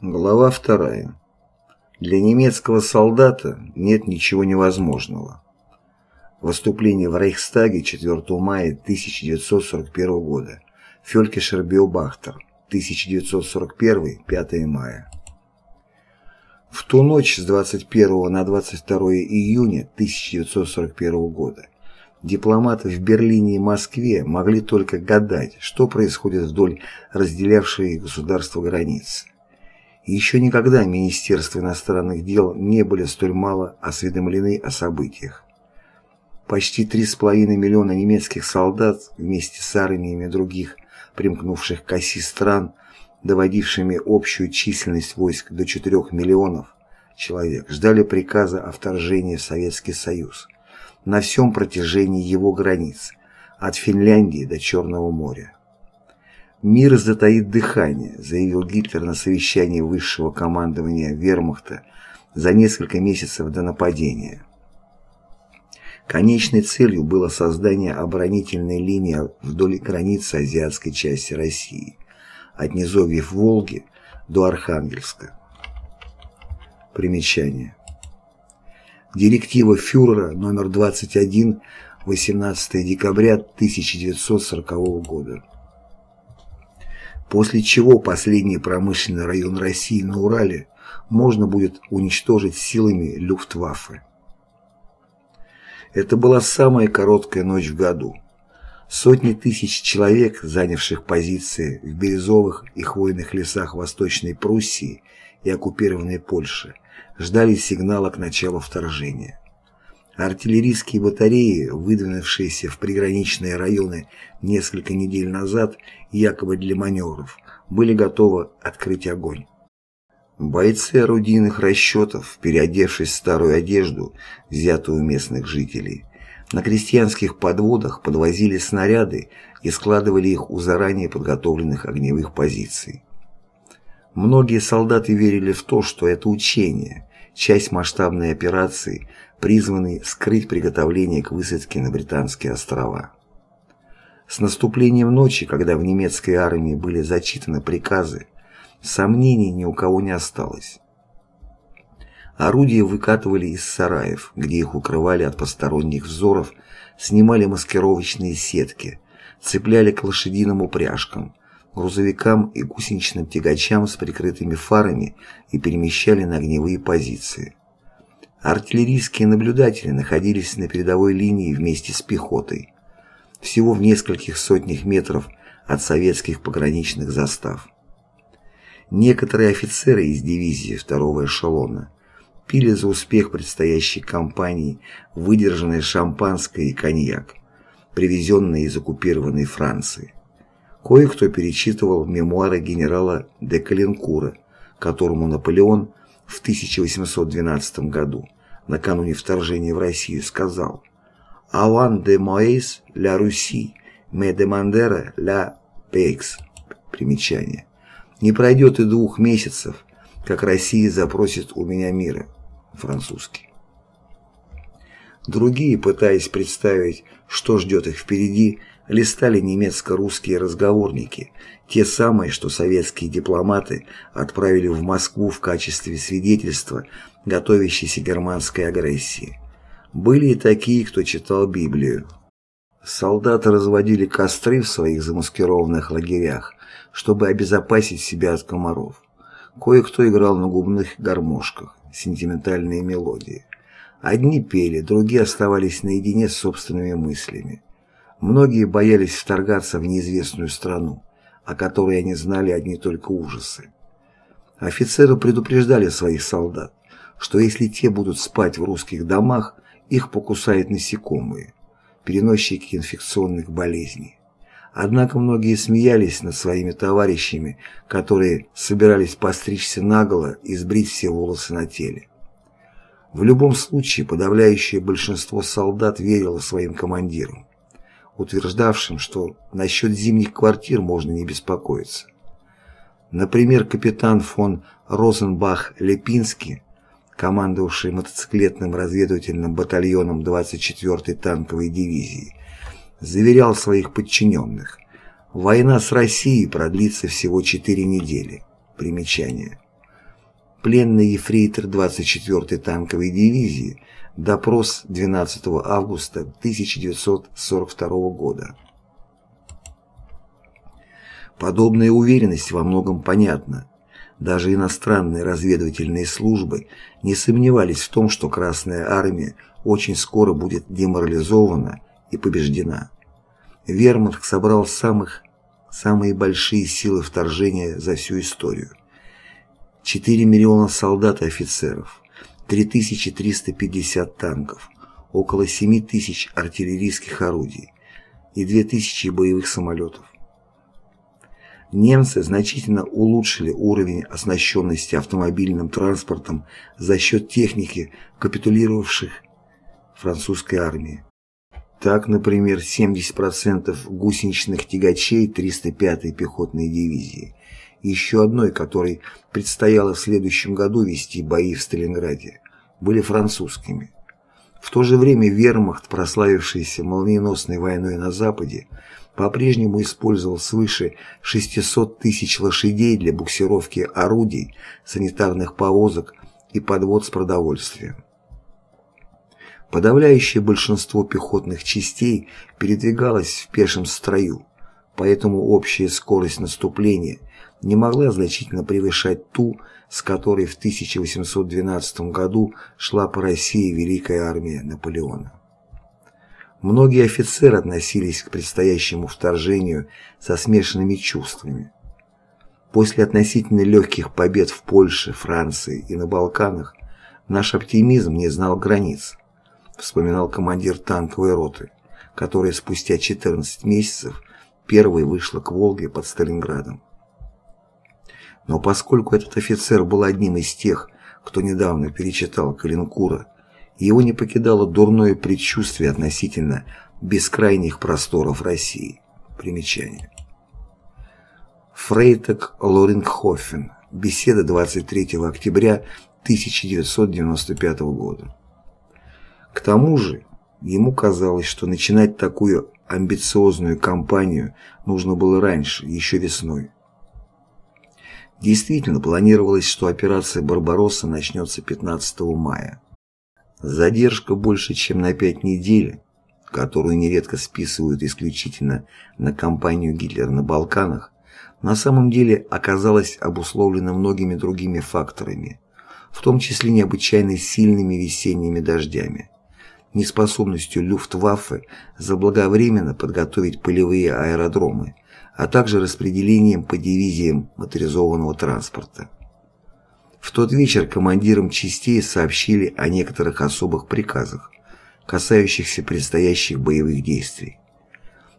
Глава вторая. Для немецкого солдата нет ничего невозможного. Выступление в Рейхстаге 4 мая 1941 года. Фелькишер Биобахтер. 1941, 5 мая. В ту ночь с 21 на 22 июня 1941 года дипломаты в Берлине и Москве могли только гадать, что происходит вдоль разделявшей государства границы. Еще никогда Министерство иностранных дел не были столь мало осведомлены о событиях. Почти 3,5 миллиона немецких солдат вместе с армиями других, примкнувших к оси стран, доводившими общую численность войск до 4 миллионов человек, ждали приказа о вторжении в Советский Союз на всем протяжении его границ, от Финляндии до Черного моря. «Мир затаит дыхание», заявил Гитлер на совещании высшего командования вермахта за несколько месяцев до нападения. Конечной целью было создание оборонительной линии вдоль границы азиатской части России, от низовьев Волги до Архангельска. Примечание. Директива фюрера номер 21 18 декабря 1940 года после чего последний промышленный район России на Урале можно будет уничтожить силами Люфтваффе. Это была самая короткая ночь в году. Сотни тысяч человек, занявших позиции в бирюзовых и хвойных лесах Восточной Пруссии и оккупированной Польши, ждали сигнала к началу вторжения. Артиллерийские батареи, выдвинувшиеся в приграничные районы несколько недель назад, якобы для маневров, были готовы открыть огонь. Бойцы орудийных расчетов, переодевшись в старую одежду, взятую у местных жителей, на крестьянских подводах подвозили снаряды и складывали их у заранее подготовленных огневых позиций. Многие солдаты верили в то, что это учение, часть масштабной операции, призванный скрыть приготовление к высадке на Британские острова. С наступлением ночи, когда в немецкой армии были зачитаны приказы, сомнений ни у кого не осталось. Орудия выкатывали из сараев, где их укрывали от посторонних взоров, снимали маскировочные сетки, цепляли к лошадиным упряжкам, грузовикам и гусеничным тягачам с прикрытыми фарами и перемещали на огневые позиции. Артиллерийские наблюдатели находились на передовой линии вместе с пехотой, всего в нескольких сотнях метров от советских пограничных застав. Некоторые офицеры из дивизии второго эшелона пили за успех предстоящей кампании выдержанное шампанское и коньяк, привезенные из оккупированной Франции. Кое-кто перечитывал мемуары генерала де Калинкура, которому Наполеон в 1812 году, накануне вторжения в Россию, сказал «Аван де Моэс ля Руси, ме де Мандера ля Пекс». Примечание. «Не пройдет и двух месяцев, как Россия запросит у меня мира». Французский. Другие, пытаясь представить, что ждет их впереди, листали немецко-русские разговорники, те самые, что советские дипломаты отправили в Москву в качестве свидетельства готовящейся германской агрессии. Были и такие, кто читал Библию. Солдаты разводили костры в своих замаскированных лагерях, чтобы обезопасить себя от комаров. Кое-кто играл на губных гармошках, сентиментальные мелодии. Одни пели, другие оставались наедине с собственными мыслями. Многие боялись вторгаться в неизвестную страну, о которой они знали одни только ужасы. Офицеры предупреждали своих солдат, что если те будут спать в русских домах, их покусают насекомые, переносчики инфекционных болезней. Однако многие смеялись над своими товарищами, которые собирались постричься наголо и сбрить все волосы на теле. В любом случае, подавляющее большинство солдат верило своим командирам утверждавшим, что насчет зимних квартир можно не беспокоиться. Например, капитан фон Розенбах-Лепинский, командовавший мотоциклетным разведывательным батальоном 24-й танковой дивизии, заверял своих подчиненных, «Война с Россией продлится всего 4 недели». Примечание. пленный ефрейтор 24-й танковой дивизии, допрос 12 августа 1942 года. Подобная уверенность во многом понятна. Даже иностранные разведывательные службы не сомневались в том, что Красная Армия очень скоро будет деморализована и побеждена. Вермахт собрал самых, самые большие силы вторжения за всю историю. 4 миллиона солдат и офицеров, 3350 танков, около 7 тысяч артиллерийских орудий и 2000 боевых самолетов немцы значительно улучшили уровень оснащенности автомобильным транспортом за счет техники капитулировавших французской армии. Так, например, 70% гусеничных тягачей 305-й пехотной дивизии, еще одной, которой предстояло в следующем году вести бои в Сталинграде, были французскими. В то же время вермахт, прославившийся молниеносной войной на Западе, по-прежнему использовал свыше 600 тысяч лошадей для буксировки орудий, санитарных повозок и подвод с продовольствием. Подавляющее большинство пехотных частей передвигалось в пешем строю, поэтому общая скорость наступления не могла значительно превышать ту, с которой в 1812 году шла по России Великая армия Наполеона. Многие офицеры относились к предстоящему вторжению со смешанными чувствами. После относительно легких побед в Польше, Франции и на Балканах наш оптимизм не знал границ, вспоминал командир танковой роты, которая спустя 14 месяцев первой вышла к Волге под Сталинградом. Но поскольку этот офицер был одним из тех, кто недавно перечитал Калинкура его не покидало дурное предчувствие относительно бескрайних просторов России. Примечание. Фрейтек Лорингхофен. Беседа 23 октября 1995 года. К тому же, ему казалось, что начинать такую амбициозную кампанию нужно было раньше, еще весной. Действительно, планировалось, что операция «Барбаросса» начнется 15 мая. Задержка больше, чем на пять недель, которую нередко списывают исключительно на кампанию Гитлера на Балканах, на самом деле оказалась обусловлена многими другими факторами, в том числе необычайно сильными весенними дождями, неспособностью Люфтваффе заблаговременно подготовить полевые аэродромы, а также распределением по дивизиям моторизованного транспорта. В тот вечер командирам частей сообщили о некоторых особых приказах, касающихся предстоящих боевых действий.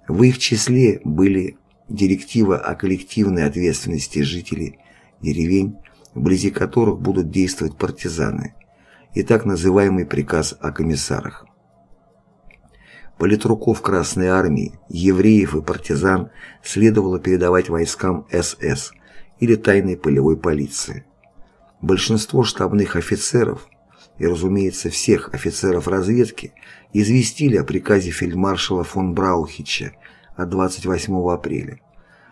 В их числе были директива о коллективной ответственности жителей деревень, вблизи которых будут действовать партизаны, и так называемый приказ о комиссарах. Политруков Красной Армии, евреев и партизан следовало передавать войскам СС или тайной полевой полиции. Большинство штабных офицеров и, разумеется, всех офицеров разведки известили о приказе фельдмаршала фон Браухича от 28 апреля,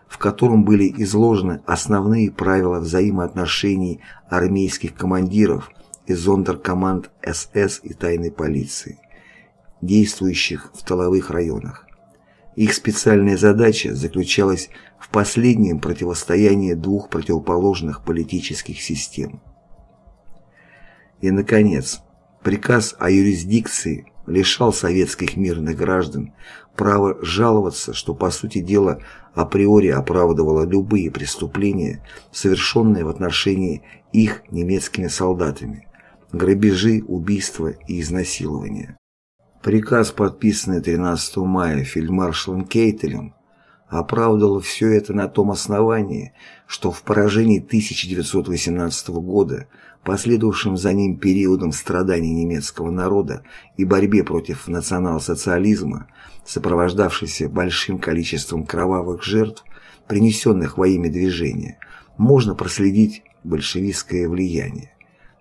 в котором были изложены основные правила взаимоотношений армейских командиров и зондеркоманд СС и тайной полиции, действующих в тыловых районах. Их специальная задача заключалась в последнем противостоянии двух противоположных политических систем. И, наконец, приказ о юрисдикции лишал советских мирных граждан права жаловаться, что, по сути дела, априори оправдывало любые преступления, совершенные в отношении их немецкими солдатами, грабежи, убийства и изнасилования. Приказ, подписанный 13 мая фельдмаршалом Кейтелем, оправдывал все это на том основании, что в поражении 1918 года, последовавшим за ним периодом страданий немецкого народа и борьбе против национал-социализма, сопровождавшейся большим количеством кровавых жертв, принесенных во имя движения, можно проследить большевистское влияние.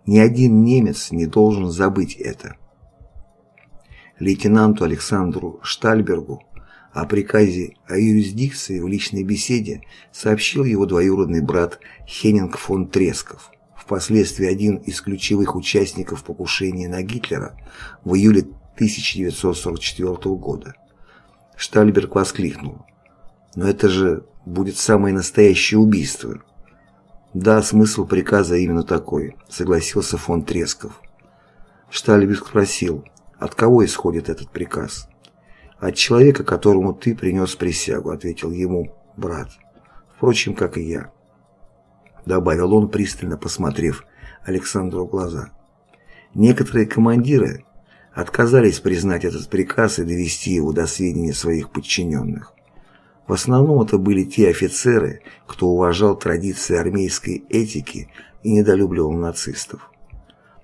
Ни один немец не должен забыть это лейтенанту Александру Штальбергу о приказе о юрисдикции в личной беседе сообщил его двоюродный брат Хеннинг фон Тресков, впоследствии один из ключевых участников покушения на Гитлера в июле 1944 года. Штальберг воскликнул. «Но это же будет самое настоящее убийство». «Да, смысл приказа именно такой», — согласился фон Тресков. Штальберг спросил, от кого исходит этот приказ? «От человека, которому ты принес присягу», — ответил ему брат. «Впрочем, как и я», — добавил он, пристально посмотрев Александру в глаза. Некоторые командиры отказались признать этот приказ и довести его до сведения своих подчиненных. В основном это были те офицеры, кто уважал традиции армейской этики и недолюбливал нацистов.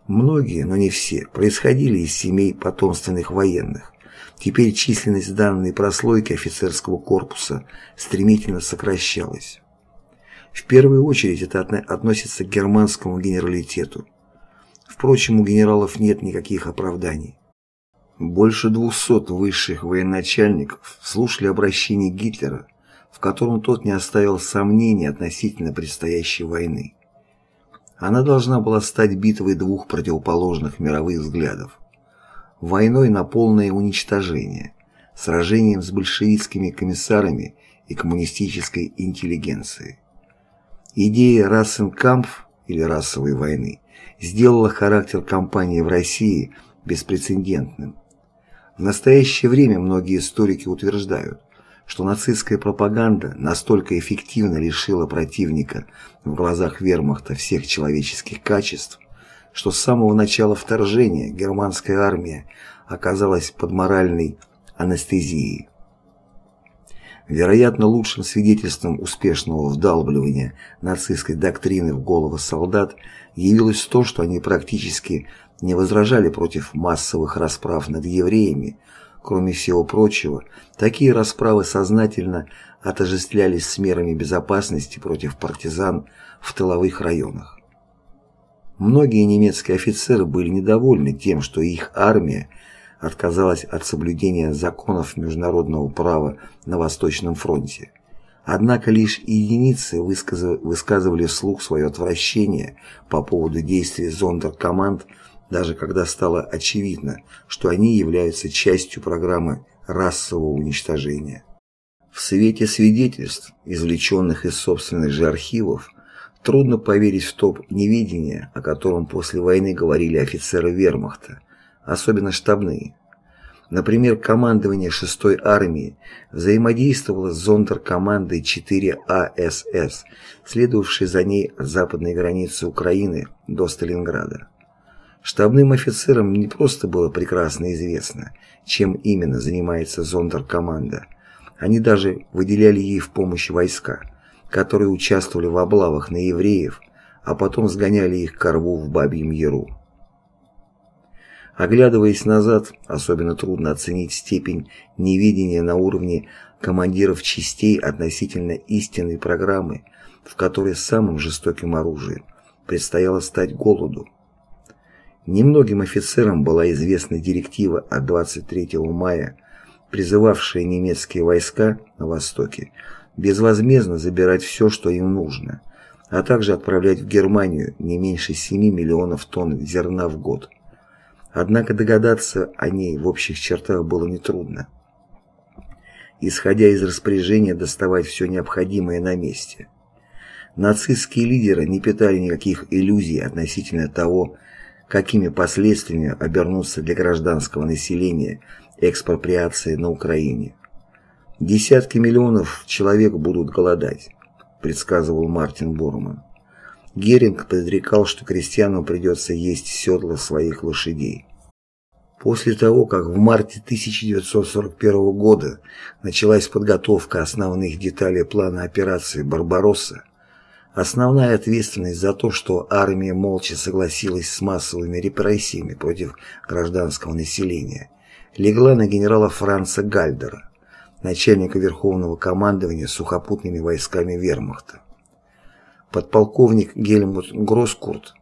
Многие, но не все, происходили из семей потомственных военных. Теперь численность данной прослойки офицерского корпуса стремительно сокращалась. В первую очередь это относится к германскому генералитету. Впрочем, у генералов нет никаких оправданий. Больше двухсот высших военачальников слушали обращение Гитлера, в котором тот не оставил сомнений относительно предстоящей войны. Она должна была стать битвой двух противоположных мировых взглядов. Войной на полное уничтожение, сражением с большевистскими комиссарами и коммунистической интеллигенцией. Идея Рассенкампф или расовой войны сделала характер кампании в России беспрецедентным. В настоящее время многие историки утверждают, что нацистская пропаганда настолько эффективно лишила противника в глазах вермахта всех человеческих качеств, что с самого начала вторжения германская армия оказалась под моральной анестезией. Вероятно, лучшим свидетельством успешного вдалбливания нацистской доктрины в головы солдат явилось то, что они практически не возражали против массовых расправ над евреями, Кроме всего прочего, такие расправы сознательно отождествлялись с мерами безопасности против партизан в тыловых районах. Многие немецкие офицеры были недовольны тем, что их армия отказалась от соблюдения законов международного права на Восточном фронте. Однако лишь единицы высказывали вслух свое отвращение по поводу действий зондеркоманд даже когда стало очевидно, что они являются частью программы расового уничтожения. В свете свидетельств, извлеченных из собственных же архивов, трудно поверить в то неведение, о котором после войны говорили офицеры вермахта, особенно штабные. Например, командование 6-й армии взаимодействовало с зондеркомандой 4АСС, следовавшей за ней от западной границы Украины до Сталинграда. Штабным офицерам не просто было прекрасно известно, чем именно занимается зондеркоманда. Они даже выделяли ей в помощь войска, которые участвовали в облавах на евреев, а потом сгоняли их к рву в Бабьем Яру. Оглядываясь назад, особенно трудно оценить степень невидения на уровне командиров частей относительно истинной программы, в которой самым жестоким оружием предстояло стать голоду. Немногим офицерам была известна директива от 23 мая, призывавшая немецкие войска на Востоке безвозмездно забирать все, что им нужно, а также отправлять в Германию не меньше 7 миллионов тонн зерна в год. Однако догадаться о ней в общих чертах было нетрудно. Исходя из распоряжения доставать все необходимое на месте. Нацистские лидеры не питали никаких иллюзий относительно того, какими последствиями обернутся для гражданского населения экспроприации на Украине. Десятки миллионов человек будут голодать, предсказывал Мартин Бурман. Геринг предрекал, что крестьянам придется есть седла своих лошадей. После того, как в марте 1941 года началась подготовка основных деталей плана операции «Барбаросса», Основная ответственность за то, что армия молча согласилась с массовыми репрессиями против гражданского населения, легла на генерала Франца Гальдера, начальника Верховного командования сухопутными войсками вермахта. Подполковник Гельмут Гроскурт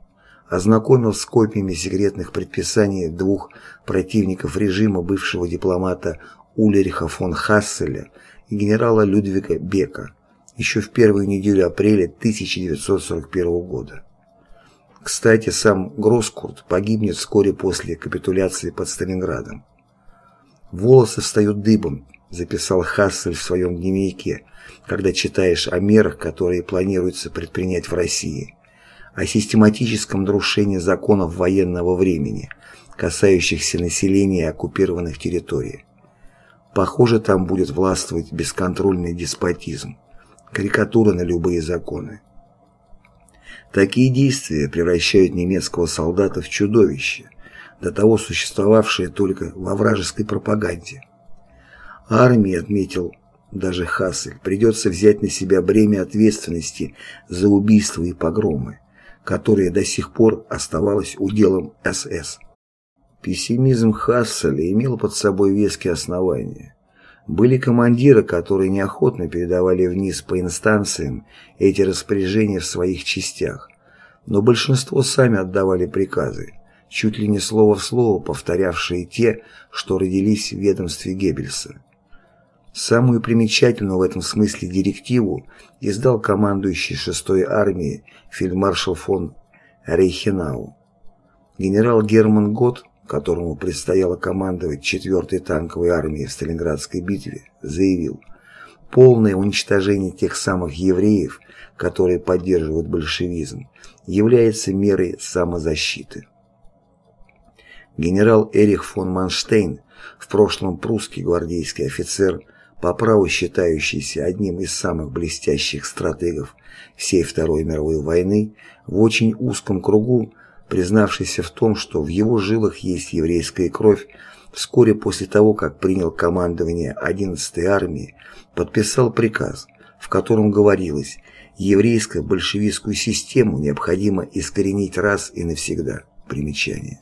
ознакомил с копиями секретных предписаний двух противников режима бывшего дипломата Ульриха фон Хасселя и генерала Людвига Бека – еще в первую неделю апреля 1941 года. Кстати, сам Гроскурт погибнет вскоре после капитуляции под Сталинградом. «Волосы встают дыбом», – записал Хассель в своем дневнике, когда читаешь о мерах, которые планируется предпринять в России, о систематическом нарушении законов военного времени, касающихся населения оккупированных территорий. Похоже, там будет властвовать бесконтрольный деспотизм, карикатура на любые законы. Такие действия превращают немецкого солдата в чудовище, до того существовавшее только во вражеской пропаганде. Армии, отметил даже Хассель, придется взять на себя бремя ответственности за убийства и погромы, которые до сих пор оставалось уделом СС. Пессимизм Хасселя имел под собой веские основания. Были командиры, которые неохотно передавали вниз по инстанциям эти распоряжения в своих частях, но большинство сами отдавали приказы, чуть ли не слово в слово повторявшие те, что родились в ведомстве Геббельса. Самую примечательную в этом смысле директиву издал командующий 6-й армией фельдмаршал фон Рейхенау. Генерал Герман Гот, которому предстояло командовать 4-й танковой армией в Сталинградской битве, заявил «Полное уничтожение тех самых евреев, которые поддерживают большевизм, является мерой самозащиты». Генерал Эрих фон Манштейн, в прошлом прусский гвардейский офицер, по праву считающийся одним из самых блестящих стратегов всей Второй мировой войны, в очень узком кругу, признавшийся в том, что в его жилах есть еврейская кровь, вскоре после того, как принял командование 11-й армии, подписал приказ, в котором говорилось «еврейско-большевистскую систему необходимо искоренить раз и навсегда». Примечание.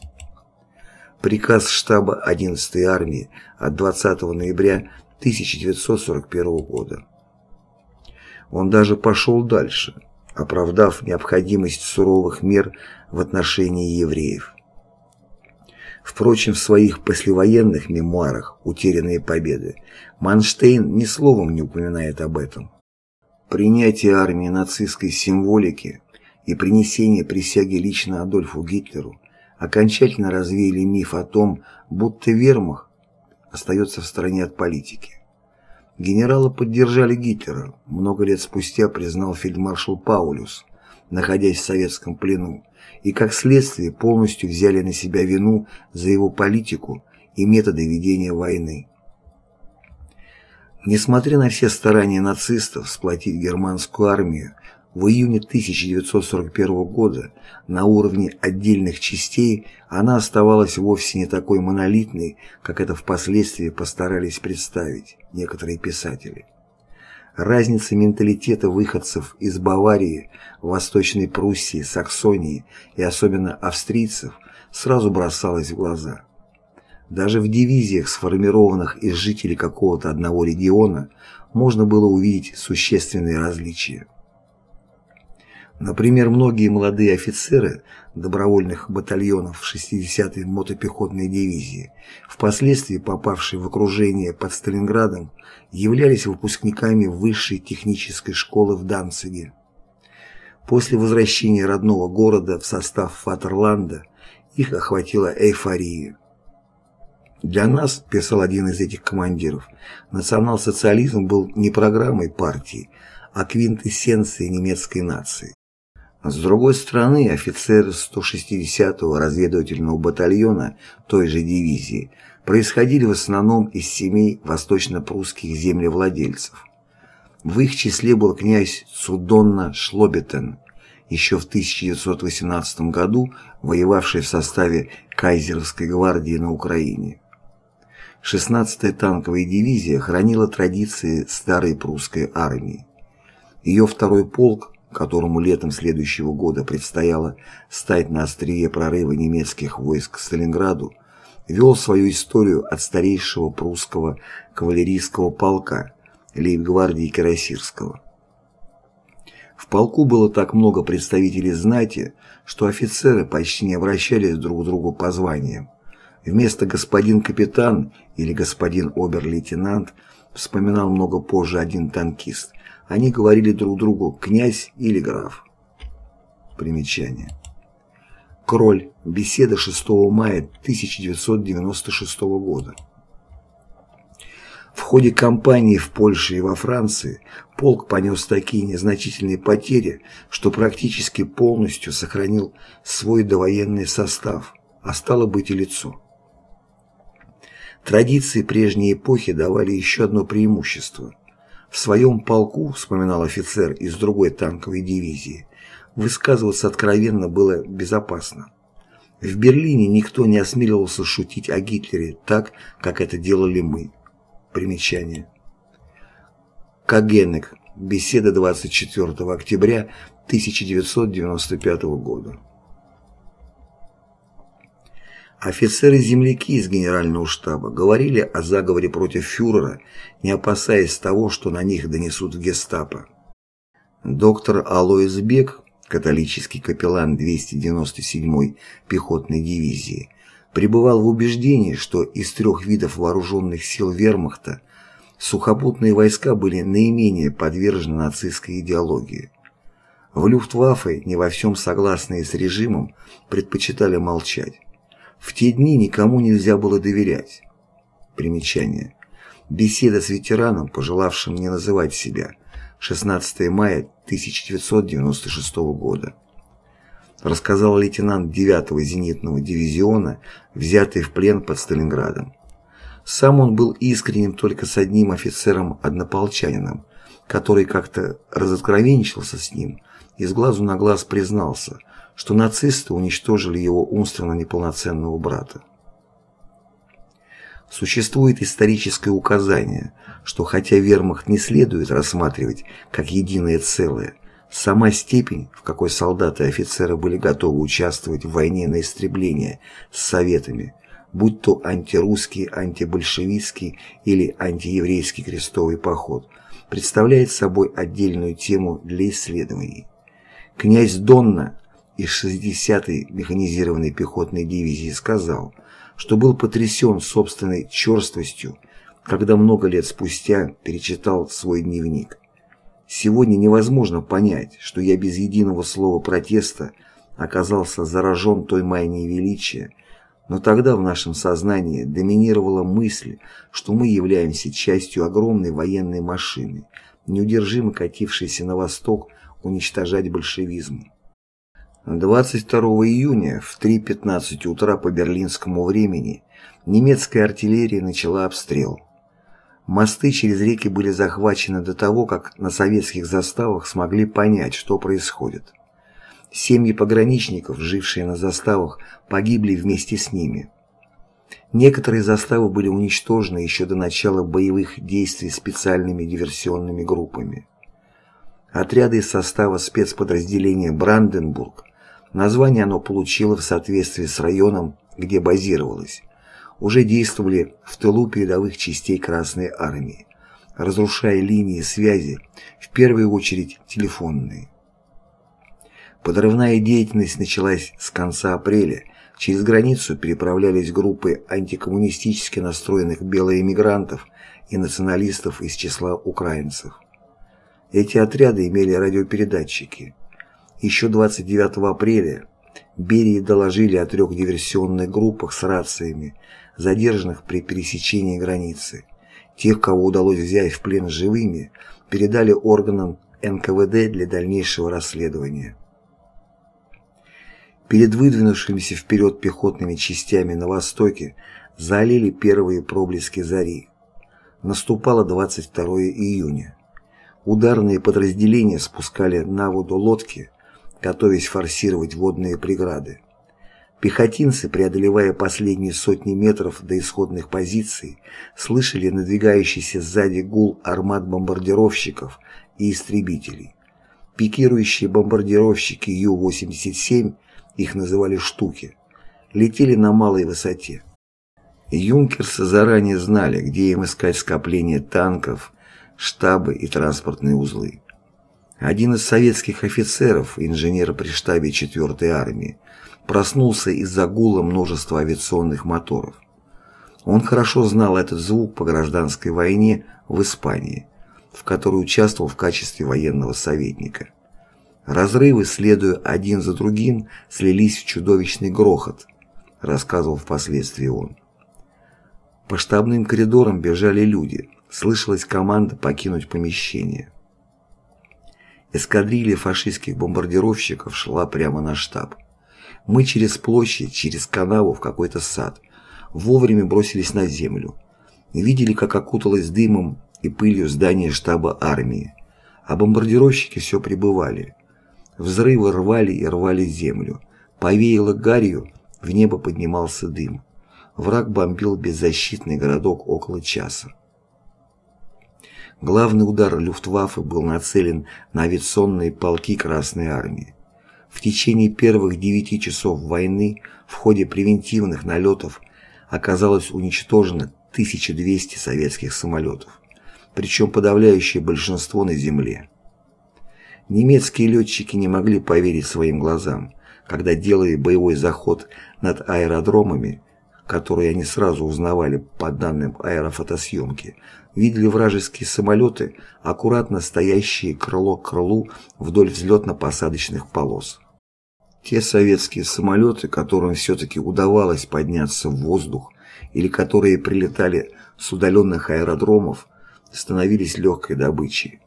Приказ штаба 11-й армии от 20 ноября 1941 года. Он даже пошел дальше, оправдав необходимость суровых мер в отношении евреев. Впрочем, в своих послевоенных мемуарах «Утерянные победы» Манштейн ни словом не упоминает об этом. Принятие армии нацистской символики и принесение присяги лично Адольфу Гитлеру окончательно развеяли миф о том, будто вермах остается в стороне от политики. Генералы поддержали Гитлера, много лет спустя признал фельдмаршал Паулюс, находясь в советском плену, и как следствие полностью взяли на себя вину за его политику и методы ведения войны. Несмотря на все старания нацистов сплотить германскую армию, в июне 1941 года на уровне отдельных частей она оставалась вовсе не такой монолитной, как это впоследствии постарались представить некоторые писатели. Разница менталитета выходцев из Баварии, Восточной Пруссии, Саксонии и особенно австрийцев сразу бросалась в глаза. Даже в дивизиях, сформированных из жителей какого-то одного региона, можно было увидеть существенные различия. Например, многие молодые офицеры добровольных батальонов 60-й мотопехотной дивизии, впоследствии попавшие в окружение под Сталинградом, являлись выпускниками высшей технической школы в Данциге. После возвращения родного города в состав Фатерланда их охватила эйфория. Для нас, писал один из этих командиров, национал-социализм был не программой партии, а квинтэссенцией немецкой нации. С другой стороны, офицеры 160-го разведывательного батальона той же дивизии происходили в основном из семей восточно-прусских землевладельцев. В их числе был князь Судонна Шлобетен, еще в 1918 году воевавший в составе Кайзеровской гвардии на Украине. 16-я танковая дивизия хранила традиции старой прусской армии. Ее второй полк которому летом следующего года предстояло стать на острие прорыва немецких войск к Сталинграду, вел свою историю от старейшего прусского кавалерийского полка лейб-гвардии Кирасирского. В полку было так много представителей знати, что офицеры почти не обращались друг к другу по званиям. Вместо «господин капитан» или «господин обер-лейтенант» вспоминал много позже один танкист, они говорили друг другу «князь» или «граф». Примечание. Кроль. Беседа 6 мая 1996 года. В ходе кампании в Польше и во Франции полк понес такие незначительные потери, что практически полностью сохранил свой довоенный состав, а стало быть и лицо. Традиции прежней эпохи давали еще одно преимущество. В своем полку, вспоминал офицер из другой танковой дивизии, высказываться откровенно было безопасно. В Берлине никто не осмеливался шутить о Гитлере так, как это делали мы. Примечание. Кагенек. Беседа 24 октября 1995 года. Офицеры-земляки из Генерального штаба говорили о заговоре против фюрера, не опасаясь того, что на них донесут в гестапо. Доктор Алоис Бек, католический капеллан 297-й пехотной дивизии, пребывал в убеждении, что из трех видов вооруженных сил вермахта сухопутные войска были наименее подвержены нацистской идеологии. В Люфтваффе, не во всем согласные с режимом, предпочитали молчать. В те дни никому нельзя было доверять. Примечание. Беседа с ветераном, пожелавшим не называть себя. 16 мая 1996 года рассказал лейтенант 9-го зенитного дивизиона, взятый в плен под Сталинградом. Сам он был искренним только с одним офицером-однополчанином, который как-то разоткровенничался с ним и с глазу на глаз признался, что нацисты уничтожили его умственно неполноценного брата. Существует историческое указание, что хотя вермахт не следует рассматривать как единое целое, Сама степень, в какой солдаты и офицеры были готовы участвовать в войне на истребление с Советами, будь то антирусский, антибольшевистский или антиеврейский крестовый поход, представляет собой отдельную тему для исследований. Князь Донна из 60-й механизированной пехотной дивизии сказал, что был потрясен собственной черствостью, когда много лет спустя перечитал свой дневник. Сегодня невозможно понять, что я без единого слова протеста оказался заражен той манией величия, но тогда в нашем сознании доминировала мысль, что мы являемся частью огромной военной машины, неудержимо катившейся на восток уничтожать большевизм. 22 июня в 3.15 утра по берлинскому времени немецкая артиллерия начала обстрел. Мосты через реки были захвачены до того, как на советских заставах смогли понять, что происходит. Семьи пограничников, жившие на заставах, погибли вместе с ними. Некоторые заставы были уничтожены еще до начала боевых действий специальными диверсионными группами. Отряды из состава спецподразделения «Бранденбург» название оно получило в соответствии с районом, где базировалось уже действовали в тылу передовых частей Красной Армии, разрушая линии связи, в первую очередь телефонные. Подрывная деятельность началась с конца апреля, через границу переправлялись группы антикоммунистически настроенных белоэмигрантов и националистов из числа украинцев. Эти отряды имели радиопередатчики. Еще 29 апреля Берии доложили о трех диверсионных группах с рациями, задержанных при пересечении границы. Тех, кого удалось взять в плен живыми, передали органам НКВД для дальнейшего расследования. Перед выдвинувшимися вперед пехотными частями на востоке залили первые проблески зари. Наступало 22 июня. Ударные подразделения спускали на воду лодки, готовясь форсировать водные преграды. Пехотинцы, преодолевая последние сотни метров до исходных позиций, слышали надвигающийся сзади гул армат бомбардировщиков и истребителей. Пикирующие бомбардировщики Ю-87, их называли «штуки», летели на малой высоте. Юнкерсы заранее знали, где им искать скопление танков, штабы и транспортные узлы. Один из советских офицеров, инженер при штабе 4-й армии, проснулся из-за гула множества авиационных моторов. Он хорошо знал этот звук по гражданской войне в Испании, в которой участвовал в качестве военного советника. Разрывы, следуя один за другим, слились в чудовищный грохот, рассказывал впоследствии он. По штабным коридорам бежали люди, слышалась команда покинуть помещение. Эскадрилья фашистских бомбардировщиков шла прямо на штаб. Мы через площадь, через канаву в какой-то сад. Вовремя бросились на землю. Видели, как окуталось дымом и пылью здание штаба армии. А бомбардировщики все прибывали. Взрывы рвали и рвали землю. Повеяло гарью, в небо поднимался дым. Враг бомбил беззащитный городок около часа. Главный удар Люфтваффе был нацелен на авиационные полки Красной Армии. В течение первых девяти часов войны в ходе превентивных налетов оказалось уничтожено 1200 советских самолетов, причем подавляющее большинство на земле. Немецкие летчики не могли поверить своим глазам, когда делали боевой заход над аэродромами, которые они сразу узнавали по данным аэрофотосъемки, видели вражеские самолеты, аккуратно стоящие крыло к крылу вдоль взлетно-посадочных полос. Те советские самолеты, которым все-таки удавалось подняться в воздух или которые прилетали с удаленных аэродромов, становились легкой добычей.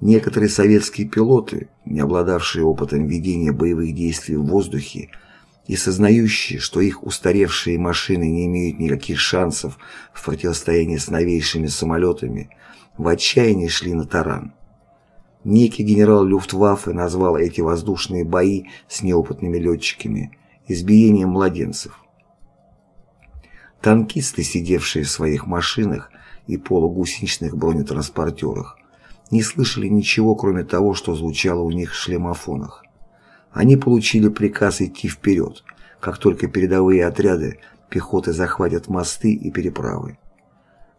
Некоторые советские пилоты, не обладавшие опытом ведения боевых действий в воздухе и сознающие, что их устаревшие машины не имеют никаких шансов в противостоянии с новейшими самолетами, в отчаянии шли на таран. Некий генерал Люфтваффе назвал эти воздушные бои с неопытными летчиками избиением младенцев. Танкисты, сидевшие в своих машинах и полугусеничных бронетранспортерах, не слышали ничего, кроме того, что звучало у них в шлемофонах. Они получили приказ идти вперед, как только передовые отряды пехоты захватят мосты и переправы.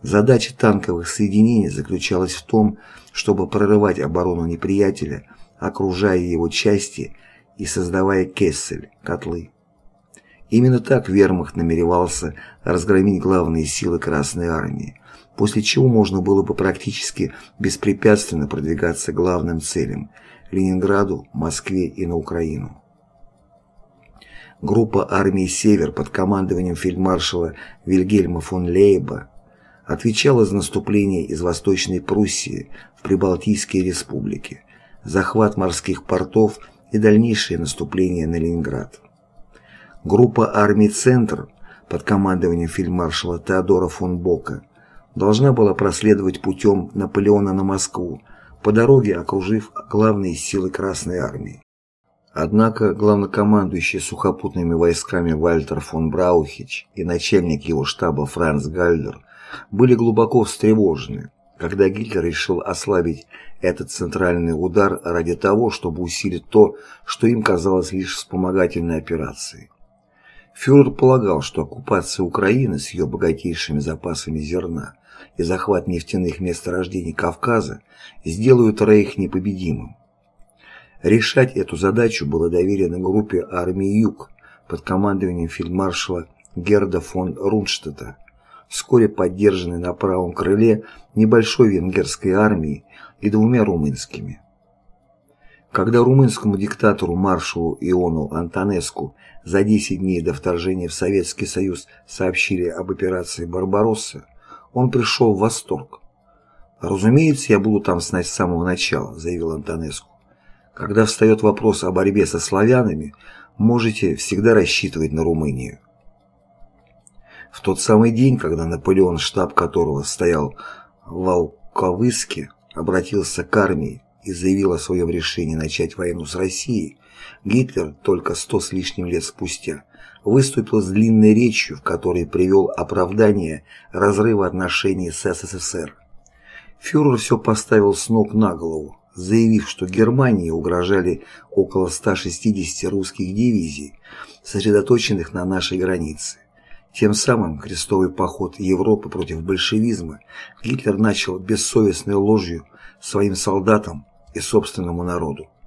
Задача танковых соединений заключалась в том, чтобы прорывать оборону неприятеля, окружая его части и создавая кессель, котлы. Именно так вермахт намеревался разгромить главные силы Красной Армии, после чего можно было бы практически беспрепятственно продвигаться главным целям – Ленинграду, Москве и на Украину. Группа армии «Север» под командованием фельдмаршала Вильгельма фон Лейба отвечала за наступление из Восточной Пруссии в Прибалтийские республики, захват морских портов и дальнейшее наступление на Ленинград. Группа армий «Центр» под командованием фельдмаршала Теодора фон Бока должна была проследовать путем Наполеона на Москву, по дороге окружив главные силы Красной Армии. Однако главнокомандующий сухопутными войсками Вальтер фон Браухич и начальник его штаба Франц Гальдер были глубоко встревожены, когда Гитлер решил ослабить этот центральный удар ради того, чтобы усилить то, что им казалось лишь вспомогательной операцией. Фюрер полагал, что оккупация Украины с ее богатейшими запасами зерна и захват нефтяных месторождений Кавказа сделают Рейх непобедимым. Решать эту задачу было доверено группе армии «Юг» под командованием фельдмаршала Герда фон Рунштадта, вскоре поддержанной на правом крыле небольшой венгерской армией и двумя румынскими. Когда румынскому диктатору маршалу Иону Антонеску за 10 дней до вторжения в Советский Союз сообщили об операции «Барбаросса», он пришел в восторг. «Разумеется, я буду там с самого начала», — заявил Антонеску. «Когда встает вопрос о борьбе со славянами, можете всегда рассчитывать на Румынию». В тот самый день, когда Наполеон, штаб которого стоял в Волковыске, обратился к армии и заявил о своем решении начать войну с Россией, Гитлер только сто с лишним лет спустя выступил с длинной речью, в которой привел оправдание разрыва отношений с СССР. Фюрер все поставил с ног на голову, заявив, что Германии угрожали около 160 русских дивизий, сосредоточенных на нашей границе. Тем самым крестовый поход Европы против большевизма Гитлер начал бессовестной ложью своим солдатам и собственному народу.